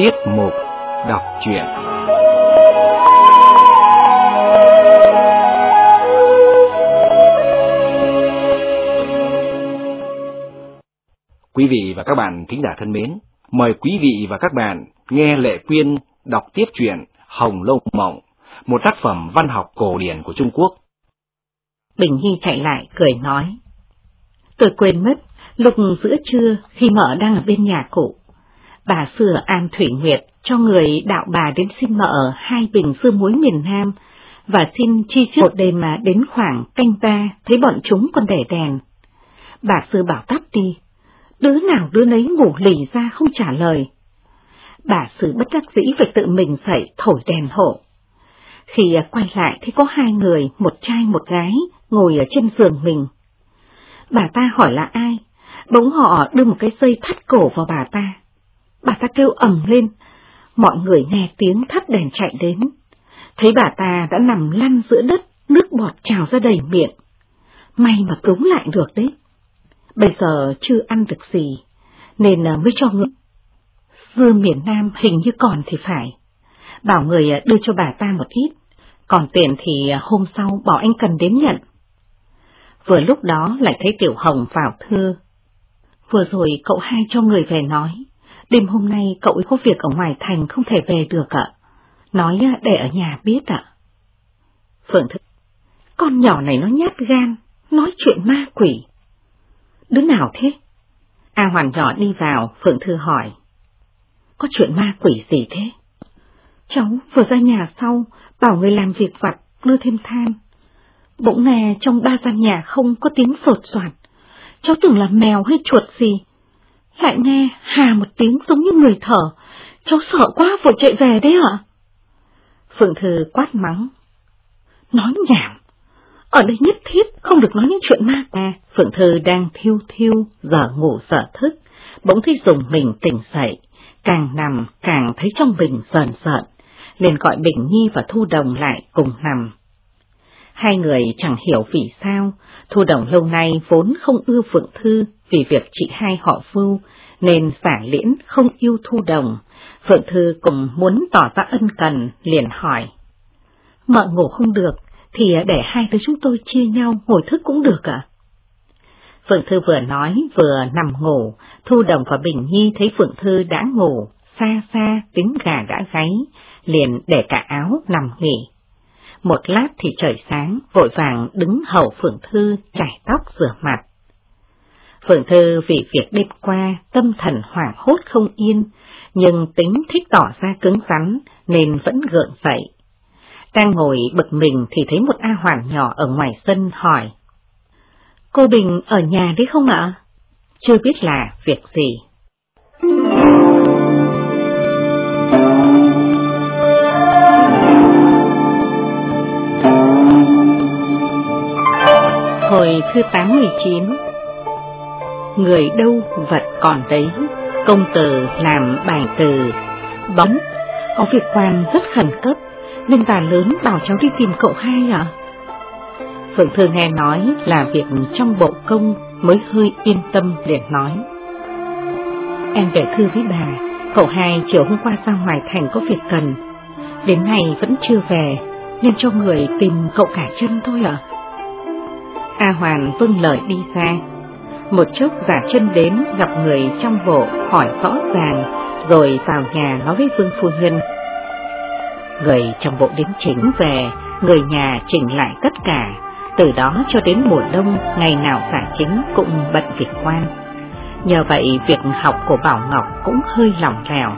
Tiết mục đọc truyện Quý vị và các bạn kính giả thân mến, mời quý vị và các bạn nghe Lệ Quyên đọc tiếp truyện Hồng Lâu Mộng, một tác phẩm văn học cổ điển của Trung Quốc. Bình Hy chạy lại, cười nói. Tôi quên mất, lúc giữa trưa khi mợ đang ở bên nhà cụ, bà xưa An Thủy Nguyệt cho người đạo bà đến xin mợ hai bình dưa muối miền Nam và xin chi trước một đêm mà đến khoảng canh ba thấy bọn chúng còn để đèn. Bà xưa bảo tắt đi, đứa nào đứa nấy ngủ lì ra không trả lời. Bà sư bất đắc dĩ phải tự mình dậy thổi đèn hộ. Khi quay lại thấy có hai người, một trai một gái, ngồi ở trên giường mình. Bà ta hỏi là ai, bỗng họ đưa một cái dây thắt cổ vào bà ta. Bà ta kêu ầm lên, mọi người nghe tiếng thắt đèn chạy đến. Thấy bà ta đã nằm lăn giữa đất, nước bọt trào ra đầy miệng. May mà cứu lại được đấy. Bây giờ chưa ăn được gì, nên ờ, mới cho ngựa. Vương miền Nam hình như còn thì phải. Bảo người ờ, đưa cho bà ta một ít, còn tiền thì ờ, hôm sau bảo anh cần đến nhận. Vừa lúc đó lại thấy Tiểu Hồng vào thưa. Vừa rồi cậu hai cho người về nói, đêm hôm nay cậu ấy có việc ở ngoài thành không thể về được ạ. Nói để ở nhà biết ạ. Phượng Thư, con nhỏ này nó nhát gan, nói chuyện ma quỷ. Đứa nào thế? A Hoàn nhỏ đi vào, Phượng Thư hỏi. Có chuyện ma quỷ gì thế? Cháu vừa ra nhà sau, bảo người làm việc vặt, đưa thêm than. Bỗng nghe trong ba gian nhà không có tiếng sột soạt. Cháu tưởng là mèo hay chuột gì. Lại nghe hà một tiếng giống như người thở. Cháu sợ quá vội chạy về đấy ạ. Phượng Thư quát mắng. Nói nhảm. Ở đây nhất thiết không được nói những chuyện ma ta. Phượng Thư đang thiêu thiêu, giờ ngủ giờ thức. Bỗng thấy dùng mình tỉnh dậy. Càng nằm càng thấy trong mình sờn sợn. liền gọi Bình Nhi và Thu Đồng lại cùng nằm. Hai người chẳng hiểu vì sao, Thu Đồng lâu nay vốn không ưa Phượng Thư vì việc chị hai họ Vưu, nên giả liễn không yêu Thu Đồng. Phượng Thư cũng muốn tỏ ra ân cần, liền hỏi. Mợ ngủ không được, thì để hai đứa chúng tôi chia nhau ngồi thức cũng được ạ. Phượng Thư vừa nói vừa nằm ngủ, Thu Đồng và Bình Nhi thấy Phượng Thư đã ngủ, xa xa tiếng gà đã gáy, liền để cả áo nằm nghỉ. Một lát thì trời sáng, vội vàng đứng hầu Phượng Thư chải tóc rửa mặt. Phượng Thư vì việc đêm qua tâm thần hoảng hốt không yên, nhưng tính thích tỏ ra cứng rắn nên vẫn gượng dậy. Đang ngồi bực mình thì thấy một A Hoàn nhỏ ở ngoài sân hỏi. Cô Bình ở nhà đấy không ạ? Chưa biết là việc gì. Hồi thứ 89 Người đâu vật còn đấy, công tử làm bài từ, bóng, có việc quan rất khẩn cấp, nên bà lớn bảo cháu đi tìm cậu hai ạ. Phượng Thư nghe nói là việc trong bộ công mới hơi yên tâm liền nói. Em về thư với bà, cậu hai chiều hôm qua ra ngoài thành có việc cần, đến nay vẫn chưa về, nên cho người tìm cậu cả chân thôi ạ. A Hoàn vâng lời đi xa. Một chút giả chân đến gặp người trong bộ hỏi rõ ràng, rồi vào nhà nói với Vương Phu Nhân. Người trong bộ đến chính về, người nhà chỉnh lại tất cả, từ đó cho đến mùa đông, ngày nào giả chính cũng bận việc quan. Nhờ vậy việc học của Bảo Ngọc cũng hơi lỏng lẻo.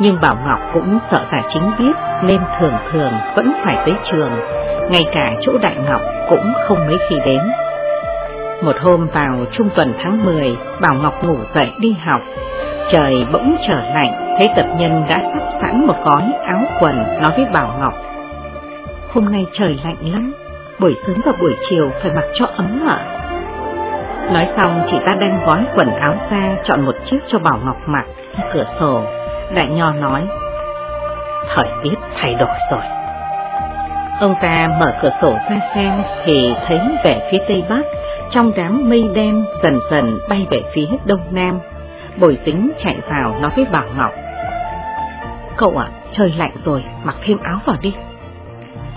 Nhưng Bảo Ngọc cũng sợ giả chính biết nên thường thường vẫn phải tới trường, ngay cả chỗ Đại Ngọc cũng không mấy khi đến. Một hôm vào trung tuần tháng 10, Bảo Ngọc ngủ dậy đi học. Trời bỗng trở lạnh, thấy tập nhân đã sắp sẵn một gói áo quần nói với Bảo Ngọc. Hôm nay trời lạnh lắm, buổi sớm và buổi chiều phải mặc cho ấm ạ. Nói xong chị ta đem gói quần áo ra chọn một chiếc cho Bảo Ngọc mặc cửa sổ. Đại Nho nói, thời tiết thay đổi rồi. Ông ta mở cửa sổ ra xem thì thấy về phía tây bắc, trong đám mây đen dần dần bay về phía đông nam. Bồi tính chạy vào nói với Bảo Ngọc. Cậu ạ, trời lạnh rồi, mặc thêm áo vào đi.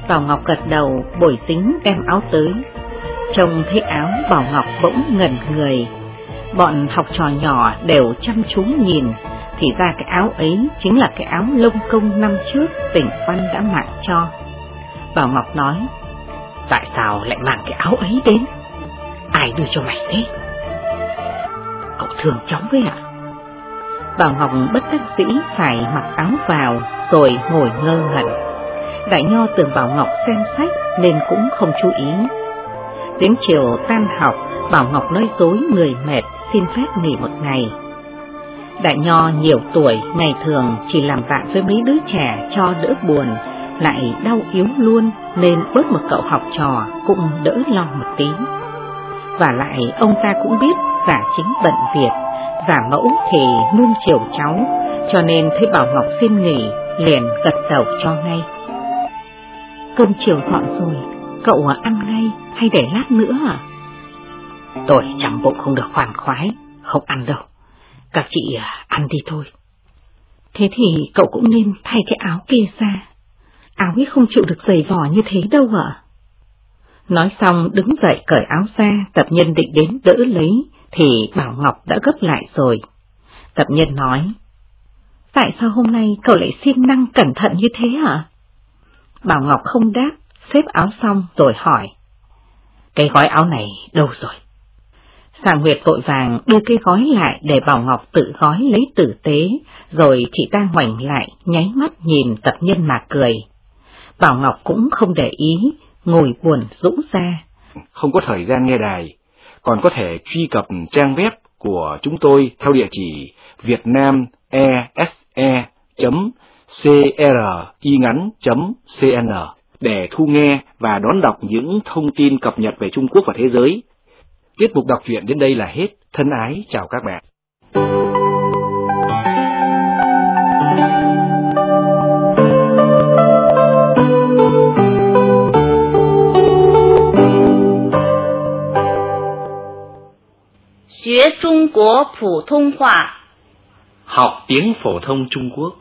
Bảo Ngọc gật đầu, bồi tính đem áo tới. Trông thấy áo, Bảo Ngọc bỗng ngẩn người. Bọn học trò nhỏ đều chăm chú nhìn, thì ra cái áo ấy chính là cái áo lông công năm trước tỉnh Văn đã mặc cho. Bảo Ngọc nói, tại sao lại mang cái áo ấy đến? Ai đưa cho mày thế? Cậu thường chóng với ạ? Bảo Ngọc bất đắc dĩ phải mặc áo vào rồi ngồi ngơ ngẩn. Đại Nho tưởng Bảo Ngọc xem sách nên cũng không chú ý. Đến chiều tan học, Bảo Ngọc nói dối người mệt xin phép nghỉ một ngày. Đại Nho nhiều tuổi, ngày thường chỉ làm bạn với mấy đứa trẻ cho đỡ buồn, lại đau yếu luôn nên bớt một cậu học trò cũng đỡ lo một tí. Và lại ông ta cũng biết giả chính bận việc, giả mẫu thì luôn chiều cháu, cho nên thấy Bảo Ngọc xin nghỉ, liền gật đầu cho ngay. Cơm chiều dọn rồi, cậu ăn ngay hay để lát nữa à? Tôi chẳng bụng không được khoan khoái, không ăn đâu. Các chị à, ăn đi thôi. Thế thì cậu cũng nên thay cái áo kia ra. Áo ấy không chịu được giày vò như thế đâu ạ. Nói xong đứng dậy cởi áo ra, tập nhân định đến đỡ lấy, thì Bảo Ngọc đã gấp lại rồi. Tập nhân nói, Tại sao hôm nay cậu lại siêng năng cẩn thận như thế hả? Bảo Ngọc không đáp, xếp áo xong rồi hỏi, Cái gói áo này đâu rồi? Sàng Nguyệt vội vàng đưa cái gói lại để Bảo Ngọc tự gói lấy tử tế, rồi chị ta ngoảnh lại, nháy mắt nhìn tập nhân mà cười. Bảo Ngọc cũng không để ý, ngồi buồn rũ ra. Không có thời gian nghe đài, còn có thể truy cập trang web của chúng tôi theo địa chỉ vietnamese.cringắn.cn để thu nghe và đón đọc những thông tin cập nhật về Trung Quốc và thế giới. Tiết mục đọc truyện đến đây là hết. Thân ái chào các bạn. 国普通话。好，禀普通中国。